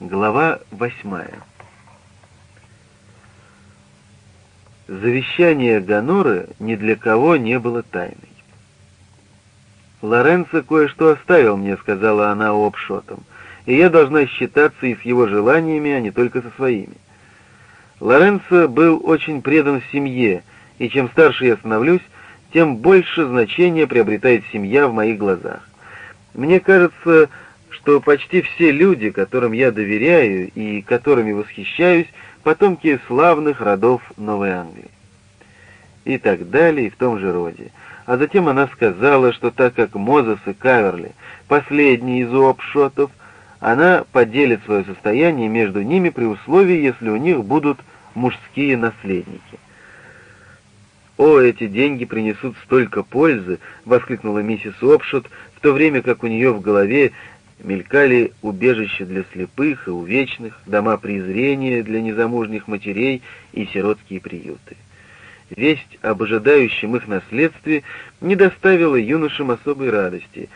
Глава восьмая. Завещание Гоноры ни для кого не было тайной. «Лоренцо кое-что оставил мне», — сказала она обшотом, «и я должна считаться и с его желаниями, а не только со своими». Лоренцо был очень предан семье, и чем старше я становлюсь, тем больше значения приобретает семья в моих глазах. Мне кажется, что почти все люди, которым я доверяю и которыми восхищаюсь, потомки славных родов Новой Англии. И так далее, и в том же роде. А затем она сказала, что так как Мозес и Каверли — последние из уопшотов, она поделит свое состояние между ними при условии, если у них будут мужские наследники. «О, эти деньги принесут столько пользы!» — воскликнула миссис Опшот, в то время как у нее в голове мелькали убежища для слепых и увечных, дома презрения для незамужних матерей и сиротские приюты. Весть об ожидающем их наследстве не доставила юношам особой радости.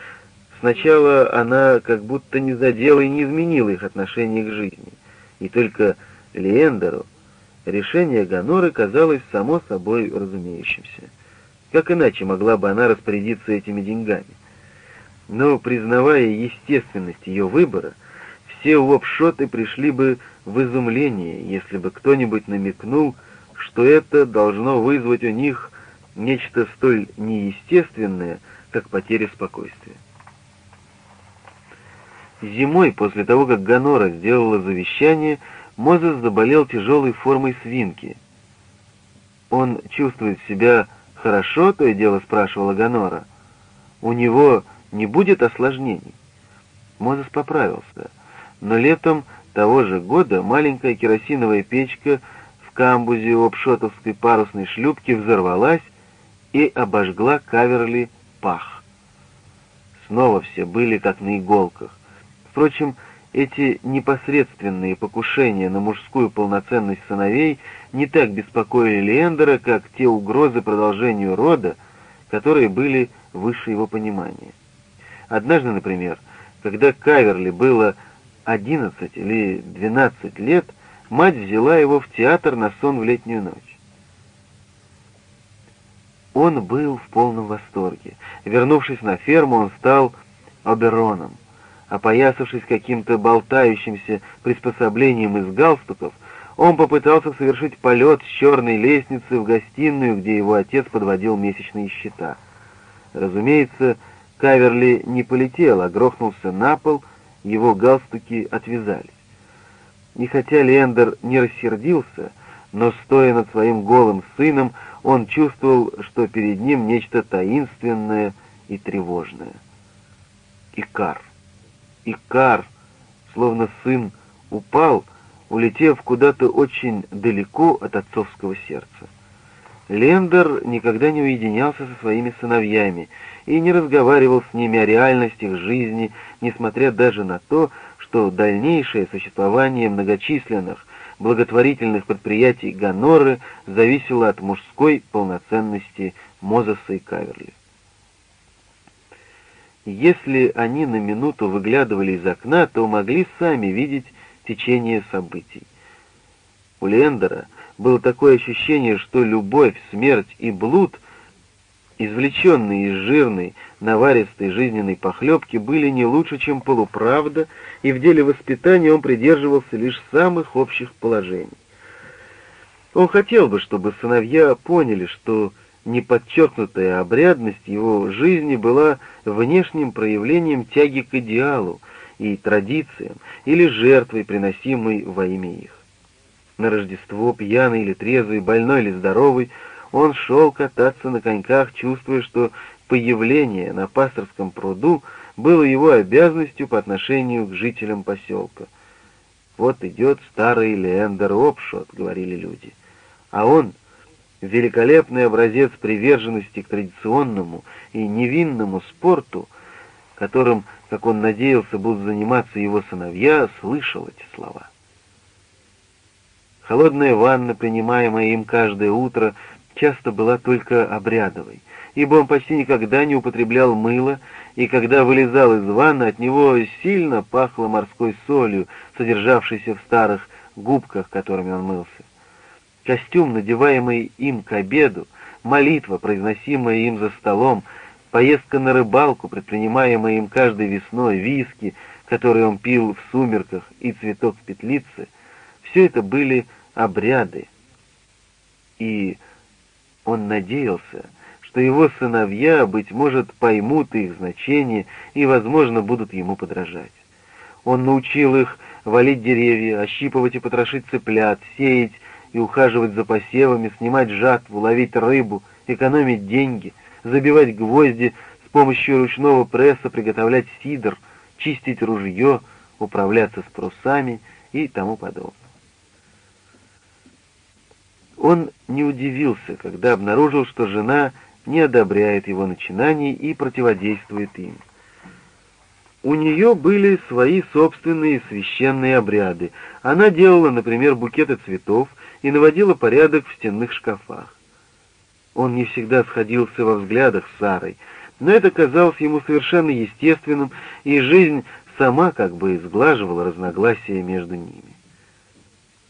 Сначала она как будто не задела и не изменила их отношение к жизни. И только Леендеру решение Гоноры казалось само собой разумеющимся. Как иначе могла бы она распорядиться этими деньгами? Но, признавая естественность ее выбора, все лобшоты пришли бы в изумление, если бы кто-нибудь намекнул, что это должно вызвать у них нечто столь неестественное, как потеря спокойствия. Зимой, после того, как Гонора сделала завещание, Мозес заболел тяжелой формой свинки. «Он чувствует себя хорошо?» — то и дело спрашивала Гонора. «У него не будет осложнений. Мозес поправился, но летом того же года маленькая керосиновая печка в камбузе у обшотовской парусной шлюпки взорвалась и обожгла каверли пах. Снова все были как на иголках. Впрочем, эти непосредственные покушения на мужскую полноценность сыновей не так беспокоили Лендера, как те угрозы продолжению рода, которые были выше его понимания. Однажды, например, когда Каверли было 11 или 12 лет, мать взяла его в театр на сон в летнюю ночь. Он был в полном восторге. Вернувшись на ферму, он стал обероном. Опоясавшись каким-то болтающимся приспособлением из галстуков, он попытался совершить полет с черной лестницы в гостиную, где его отец подводил месячные счета. Разумеется, Каверли не полетел, а грохнулся на пол, его галстуки отвязались. И хотя Лендер не рассердился, но, стоя над своим голым сыном, он чувствовал, что перед ним нечто таинственное и тревожное. Икар. Икар, словно сын, упал, улетев куда-то очень далеко от отцовского сердца. Лендер никогда не уединялся со своими сыновьями и не разговаривал с ними о реальности их жизни, несмотря даже на то, что дальнейшее существование многочисленных благотворительных предприятий Гоноры зависело от мужской полноценности Мозеса и Каверли. Если они на минуту выглядывали из окна, то могли сами видеть течение событий. У Лендера было такое ощущение, что любовь, смерть и блуд, извлеченные из жирной, наваристой жизненной похлебки, были не лучше, чем полуправда, и в деле воспитания он придерживался лишь самых общих положений. Он хотел бы, чтобы сыновья поняли, что неподчеркнутая обрядность его жизни была внешним проявлением тяги к идеалу и традициям или жертвой, приносимой во имя их. На Рождество, пьяный или трезвый, больной или здоровый, он шел кататься на коньках, чувствуя, что появление на пасторском пруду было его обязанностью по отношению к жителям поселка. «Вот идет старый Леандер Опшот», — говорили люди. А он, великолепный образец приверженности к традиционному и невинному спорту, которым, как он надеялся, будут заниматься его сыновья, слышал эти слова. Холодная ванна, принимаемая им каждое утро, часто была только обрядовой, ибо он почти никогда не употреблял мыло, и когда вылезал из ванны, от него сильно пахло морской солью, содержавшейся в старых губках, которыми он мылся. Костюм, надеваемый им к обеду, молитва, произносимая им за столом, поездка на рыбалку, предпринимаемая им каждой весной, виски, которые он пил в сумерках, и цветок в петлице, все это были обряды. И он надеялся, что его сыновья, быть может, поймут их значение и, возможно, будут ему подражать. Он научил их валить деревья, ощипывать и потрошить цыплят, сеять и ухаживать за посевами, снимать жатву, ловить рыбу, экономить деньги, забивать гвозди с помощью ручного пресса, приготовлять сидр, чистить ружье, управляться с парусами и тому подобное. Он не удивился, когда обнаружил, что жена не одобряет его начинаний и противодействует им. У нее были свои собственные священные обряды. Она делала, например, букеты цветов и наводила порядок в стенных шкафах. Он не всегда сходился во взглядах с Сарой, но это казалось ему совершенно естественным, и жизнь сама как бы сглаживала разногласия между ними.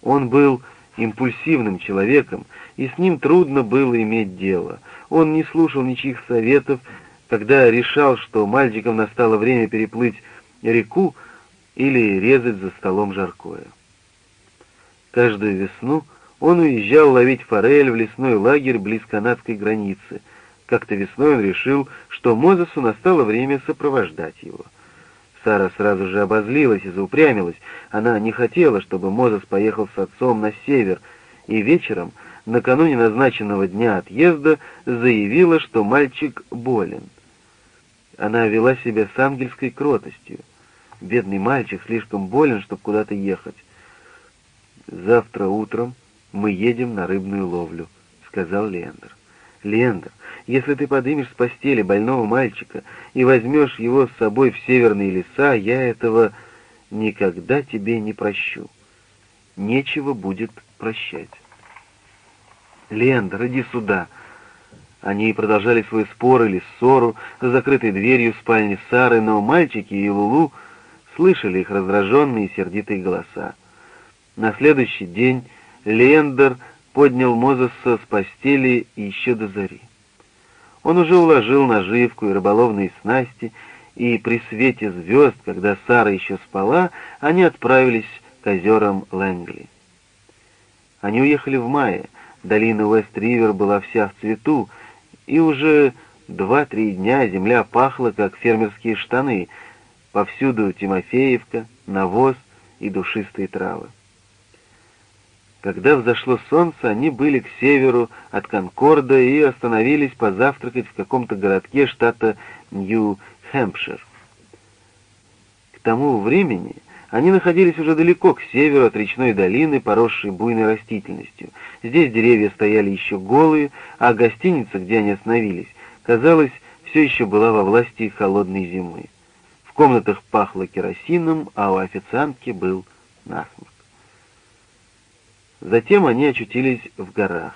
Он был импульсивным человеком, и с ним трудно было иметь дело. Он не слушал ничьих советов, когда решал, что мальчикам настало время переплыть реку или резать за столом жаркое. Каждую весну он уезжал ловить форель в лесной лагерь близ канадской границы. Как-то весной он решил, что Мозесу настало время сопровождать его. Сара сразу же обозлилась и заупрямилась. Она не хотела, чтобы Мозес поехал с отцом на север, и вечером, накануне назначенного дня отъезда, заявила, что мальчик болен. Она вела себя с ангельской кротостью. Бедный мальчик слишком болен, чтобы куда-то ехать. «Завтра утром мы едем на рыбную ловлю», — сказал Лендер. «Лендер, если ты подымешь с постели больного мальчика и возьмешь его с собой в северные леса, я этого никогда тебе не прощу. Нечего будет прощать». «Лендер, иди сюда», они продолжали свой спор или ссору за закрытой дверью в спальне Сары, но мальчики и Лулу слышали их раздраженные и сердитые голоса. На следующий день Лендер поднял Мозеса с постели еще до зари. Он уже уложил наживку и рыболовные снасти, и при свете звезд, когда Сара еще спала, они отправились к озерам Лэнгли. Они уехали в мае, долина Уэст-Ривер была вся в цвету, и уже два-три дня земля пахла, как фермерские штаны, повсюду Тимофеевка, навоз и душистые травы. Когда взошло солнце, они были к северу от Конкорда и остановились позавтракать в каком-то городке штата Нью-Хэмпшир. К тому времени они находились уже далеко к северу от речной долины, поросшей буйной растительностью. Здесь деревья стояли еще голые, а гостиница, где они остановились, казалось, все еще была во власти холодной зимы. В комнатах пахло керосином, а у официантки был насморк. Затем они очутились в горах.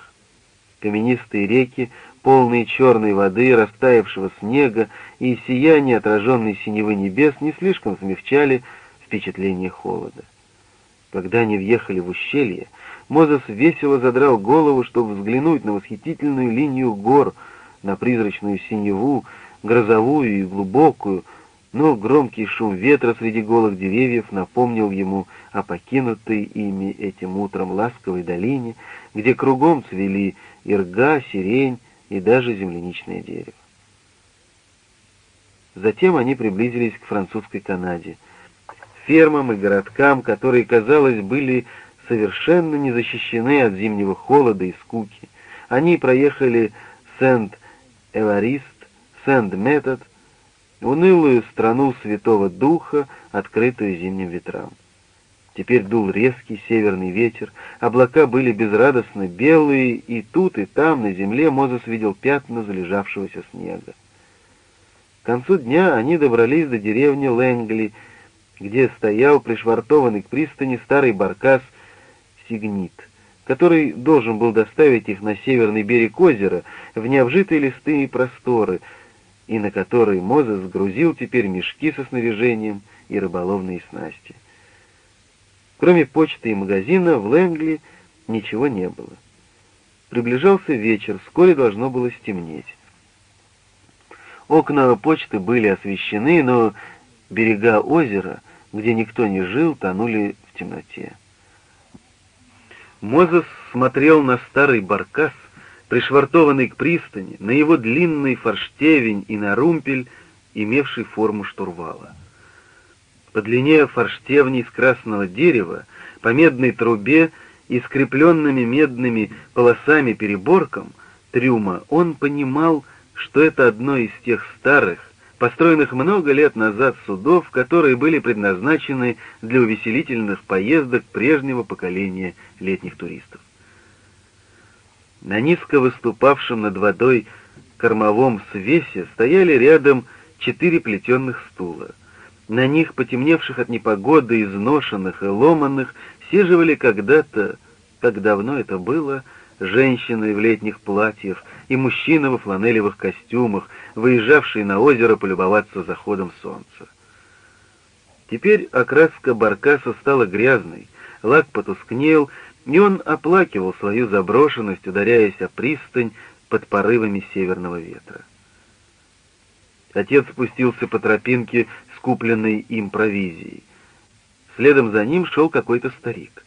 Каменистые реки, полные черной воды, растаявшего снега и сияние отраженной синевы небес не слишком смягчали впечатление холода. Когда они въехали в ущелье, Мозес весело задрал голову, чтобы взглянуть на восхитительную линию гор, на призрачную синеву, грозовую и глубокую, но громкий шум ветра среди голых деревьев напомнил ему о покинутой ими этим утром ласковой долине, где кругом цвели ирга, сирень и даже земляничное дерево. Затем они приблизились к французской Канаде — фермам и городкам, которые, казалось, были совершенно не защищены от зимнего холода и скуки. Они проехали Сент-Эварист, Сент-Метод, унылую страну Святого Духа, открытую зимним ветрам. Теперь дул резкий северный ветер, облака были безрадостно белые, и тут и там на земле Мозес видел пятна залежавшегося снега. К концу дня они добрались до деревни Лэнгли, где стоял пришвартованный к пристани старый баркас «Сигнит». который должен был доставить их на северный берег озера, в необжитые листы и просторы, и на который Мозес грузил теперь мешки со снаряжением и рыболовные снасти. Кроме почты и магазина, в Лэнгли ничего не было. Приближался вечер, вскоре должно было стемнеть. Окна почты были освещены, но берега озера, где никто не жил, тонули в темноте. Мозес смотрел на старый баркас, пришвартованный к пристани, на его длинный форштевень и на румпель, имевший форму штурвала. По длине форштевни из красного дерева, по медной трубе и скрепленными медными полосами переборкам трюма он понимал, что это одно из тех старых, построенных много лет назад судов, которые были предназначены для увеселительных поездок прежнего поколения летних туристов. На низко выступавшем над водой кормовом свесе стояли рядом четыре плетеных стула. На них, потемневших от непогоды, изношенных и ломанных, сиживали когда-то, как давно это было, женщины в летних платьях и мужчины во фланелевых костюмах, выезжавшие на озеро полюбоваться заходом солнца. Теперь окраска баркаса стала грязной, лак потускнел, и он оплакивал свою заброшенность, ударяясь о пристань под порывами северного ветра. Отец спустился по тропинке, скупленной им провизией. Следом за ним шел какой-то старик.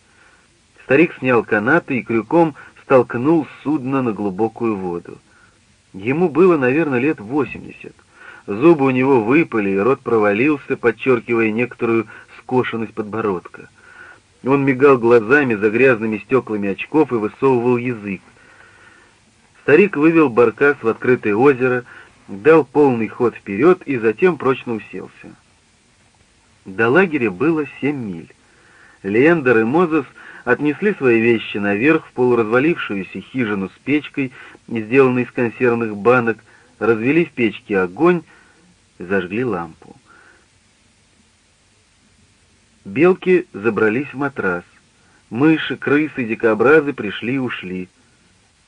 Старик снял канаты и крюком столкнул судно на глубокую воду. Ему было, наверное, лет восемьдесят. Зубы у него выпали, и рот провалился, подчеркивая некоторую скошенность подбородка. Он мигал глазами за грязными стеклами очков и высовывал язык. Старик вывел баркас в открытое озеро, дал полный ход вперед и затем прочно уселся. До лагеря было семь миль. Лендер и Мозес отнесли свои вещи наверх в полуразвалившуюся хижину с печкой, сделанной из консервных банок, развели в печке огонь, зажгли лампу. Белки забрались в матрас. Мыши, крысы, дикобразы пришли и ушли.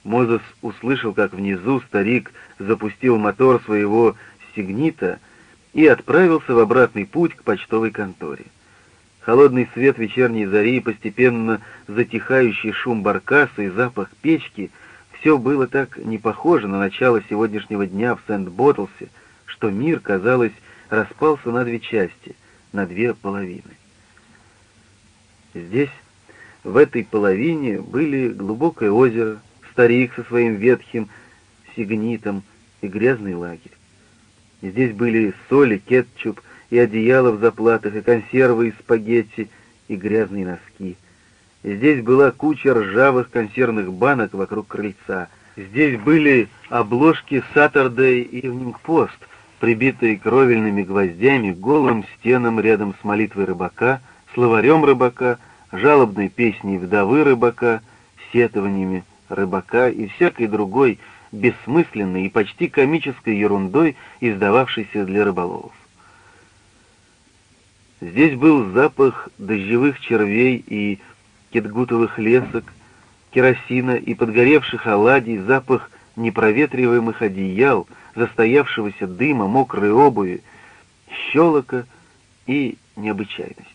Мозес услышал, как внизу старик запустил мотор своего сигнита и отправился в обратный путь к почтовой конторе. Холодный свет вечерней зари, постепенно затихающий шум баркаса и запах печки — все было так не похоже на начало сегодняшнего дня в Сент-Боттлсе, что мир, казалось, распался на две части, на две половины. Здесь, в этой половине, были глубокое озеро, старик со своим ветхим сигнитом и грязный лагерь. Здесь были соль и кетчуп — и одеяло в заплатах, и консервы из спагетти, и грязные носки. Здесь была куча ржавых консервных банок вокруг крыльца. Здесь были обложки Saturday Evening Post, прибитые кровельными гвоздями голым стенам рядом с молитвой рыбака, словарем рыбака, жалобной песней вдовы рыбака, сетованиями рыбака и всякой другой бессмысленной и почти комической ерундой, издававшейся для рыболовов. Здесь был запах дождевых червей и кетгутовых лесок, керосина и подгоревших оладий, запах непроветриваемых одеял, застоявшегося дыма, мокрой обуви, щелока и необычайности.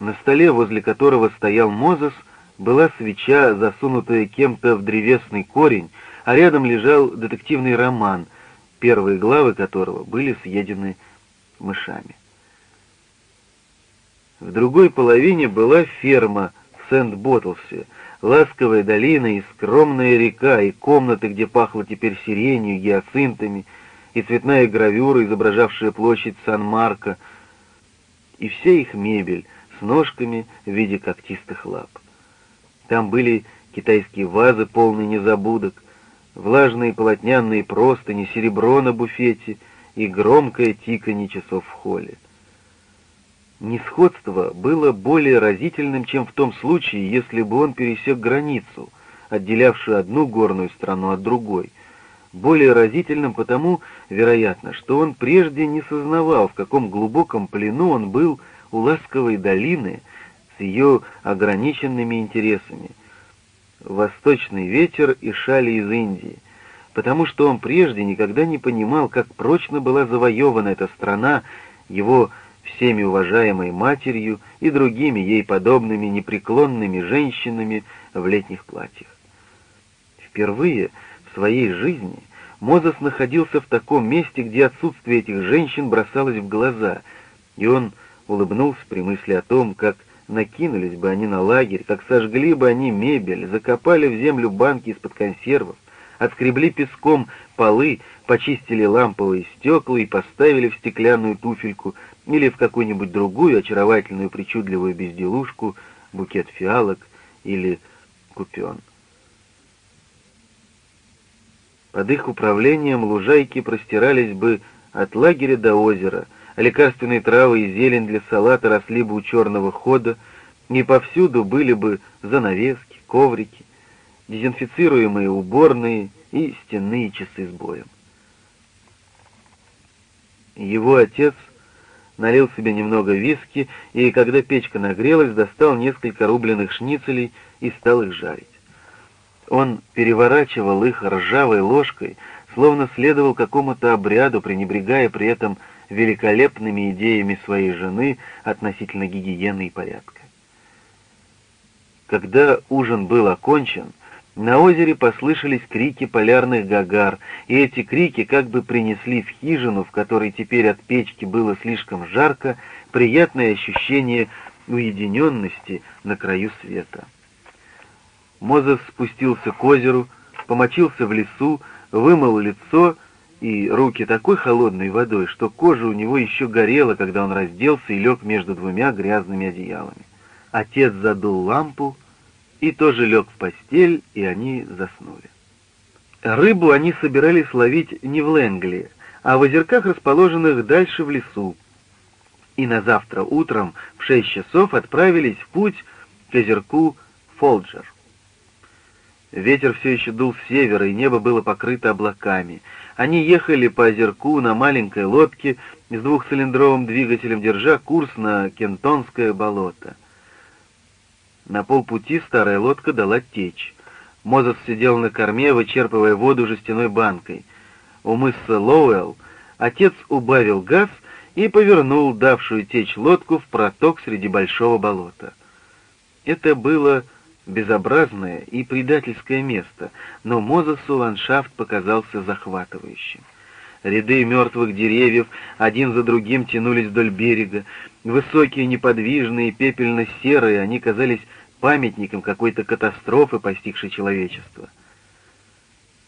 На столе, возле которого стоял Мозес, была свеча, засунутая кем-то в древесный корень, а рядом лежал детективный роман, первые главы которого были съедены мышами. В другой половине была ферма в Сент-Боттлсе, ласковая долина и скромная река, и комнаты, где пахло теперь сиренью, гиацинтами, и цветная гравюра, изображавшая площадь Сан-Марко, и вся их мебель ножками в виде когтистых лап. Там были китайские вазы, полные незабудок, влажные полотняные простыни, серебро на буфете и громкое тиканье часов в холле. Несходство было более разительным, чем в том случае, если бы он пересек границу, отделявшую одну горную страну от другой. Более разительным потому, вероятно, что он прежде не сознавал, в каком глубоком плену он был у ласковой долины с ее ограниченными интересами — восточный ветер и шали из Индии, потому что он прежде никогда не понимал, как прочно была завоевана эта страна его всеми уважаемой матерью и другими ей подобными непреклонными женщинами в летних платьях. Впервые в своей жизни Мозес находился в таком месте, где отсутствие этих женщин бросалось в глаза, и он улыбнулся при мысли о том, как накинулись бы они на лагерь, как сожгли бы они мебель, закопали в землю банки из-под консервов, отскребли песком полы, почистили ламповые стекла и поставили в стеклянную туфельку или в какую-нибудь другую очаровательную причудливую безделушку букет фиалок или купен. Под их управлением лужайки простирались бы от лагеря до озера, лекарственные травы и зелень для салата росли бы у черного хода, и повсюду были бы занавески, коврики, дезинфицируемые уборные и стенные часы с боем. Его отец налил себе немного виски, и, когда печка нагрелась, достал несколько рубленых шницелей и стал их жарить. Он переворачивал их ржавой ложкой, словно следовал какому-то обряду, пренебрегая при этом великолепными идеями своей жены относительно гигиены и порядка. Когда ужин был окончен, на озере послышались крики полярных гагар, и эти крики как бы принесли в хижину, в которой теперь от печки было слишком жарко, приятное ощущение уединенности на краю света. Мозес спустился к озеру, помочился в лесу, вымыл лицо и руки такой холодной водой, что кожа у него еще горела, когда он разделся и лег между двумя грязными одеялами. Отец задул лампу и тоже лег в постель, и они заснули. Рыбу они собирались ловить не в Лэнгли, а в озерках, расположенных дальше в лесу, и на завтра утром в шесть часов отправились в путь к озерку Фолджер. Ветер все еще дул с севера, и небо было покрыто облаками. Они ехали по озерку на маленькой лодке с двухцилиндровым двигателем, держа курс на Кентонское болото. На полпути старая лодка дала течь. Мозес сидел на корме, вычерпывая воду жестяной банкой. У мыса Лоуэлл отец убавил газ и повернул давшую течь лодку в проток среди большого болота. Это было безобразное и предательское место, но Мозесу ландшафт показался захватывающим. Ряды мертвых деревьев один за другим тянулись вдоль берега. Высокие, неподвижные, пепельно-серые, они казались памятником какой-то катастрофы, постигшей человечество.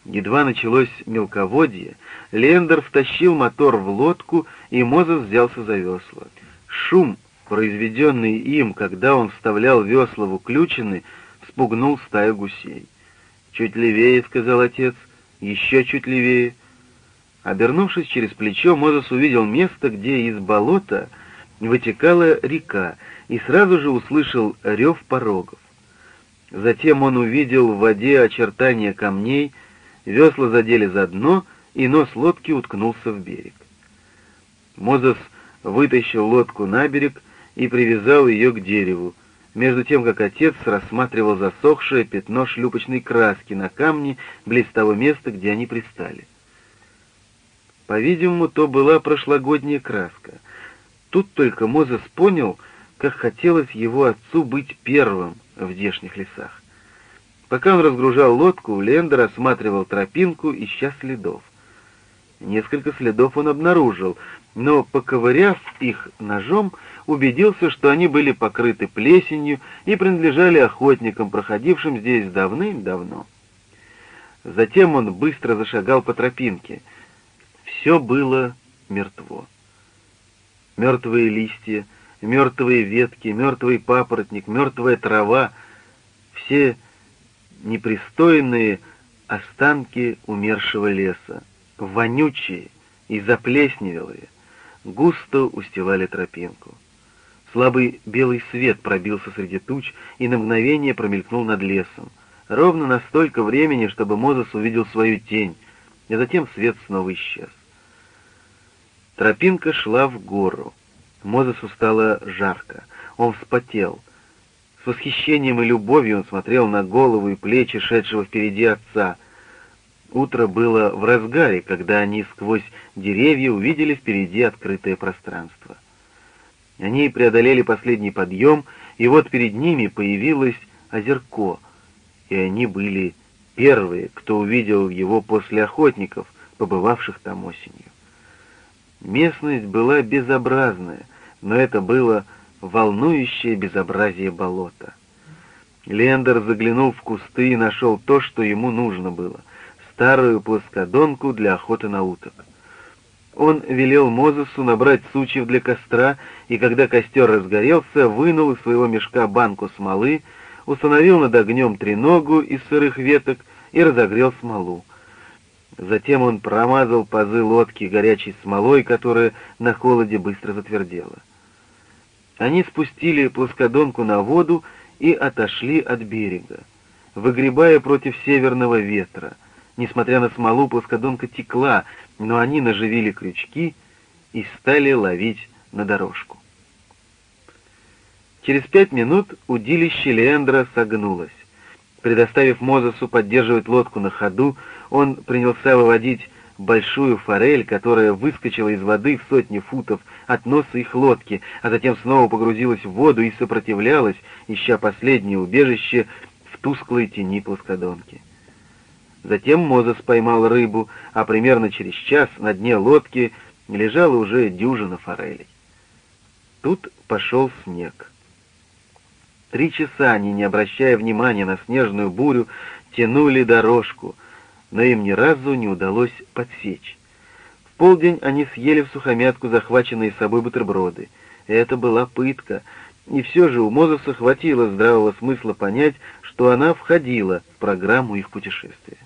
Едва началось мелководье, Лендер втащил мотор в лодку, и Мозес взялся за весла. Шум, произведенный им, когда он вставлял весла в уключины, спугнул стаю гусей. «Чуть левее», — сказал отец, — «еще чуть левее». Обернувшись через плечо, Мозес увидел место, где из болота вытекала река, и сразу же услышал рев порогов. Затем он увидел в воде очертания камней, весла задели за дно, и нос лодки уткнулся в берег. Мозес вытащил лодку на берег и привязал ее к дереву, между тем, как отец рассматривал засохшее пятно шлюпочной краски на камне близ того места, где они пристали. По-видимому, то была прошлогодняя краска. Тут только Мозес понял, как хотелось его отцу быть первым в здешних лесах. Пока он разгружал лодку, Лендер осматривал тропинку, ища следов. Несколько следов он обнаружил, но, поковыряв их ножом, убедился, что они были покрыты плесенью и принадлежали охотникам, проходившим здесь давным-давно. Затем он быстро зашагал по тропинке. Все было мертво. Мертвые листья, мертвые ветки, мертвый папоротник, мертвая трава — все непристойные останки умершего леса, вонючие и заплесневелые, густо устилали тропинку. Слабый белый свет пробился среди туч и на мгновение промелькнул над лесом. Ровно настолько времени, чтобы Мозес увидел свою тень, и затем свет снова исчез. Тропинка шла в гору. Мозесу стало жарко. Он вспотел. С восхищением и любовью он смотрел на голову и плечи шедшего впереди отца. Утро было в разгаре, когда они сквозь деревья увидели впереди открытое пространство. Они преодолели последний подъем, и вот перед ними появилось озерко, и они были первые, кто увидел его после охотников, побывавших там осенью. Местность была безобразная, но это было волнующее безобразие болота. Лендер заглянул в кусты и нашел то, что ему нужно было — старую плоскодонку для охоты на уток. Он велел Мозесу набрать сучьев для костра, и когда костер разгорелся, вынул из своего мешка банку смолы, установил над огнем треногу из сырых веток и разогрел смолу. Затем он промазал пазы лодки горячей смолой, которая на холоде быстро затвердела. Они спустили плоскодонку на воду и отошли от берега, выгребая против северного ветра. Несмотря на смолу, плоскодонка текла, но они наживили крючки и стали ловить на дорожку. Через пять минут удилище Леандра согнулось. Предоставив Мозесу поддерживать лодку на ходу, он принялся выводить большую форель, которая выскочила из воды в сотни футов от носа их лодки, а затем снова погрузилась в воду и сопротивлялась, ища последнее убежище в тусклой тени плоскодонки. Затем Мозес поймал рыбу, а примерно через час на дне лодки лежала уже дюжина форелей. Тут пошел снег. Три часа они, не обращая внимания на снежную бурю, тянули дорожку, но им ни разу не удалось подсечь. В полдень они съели в сухомятку захваченные с собой бутерброды. Это была пытка, и все же у Мозеса хватило здравого смысла понять, что она входила в программу их путешествия.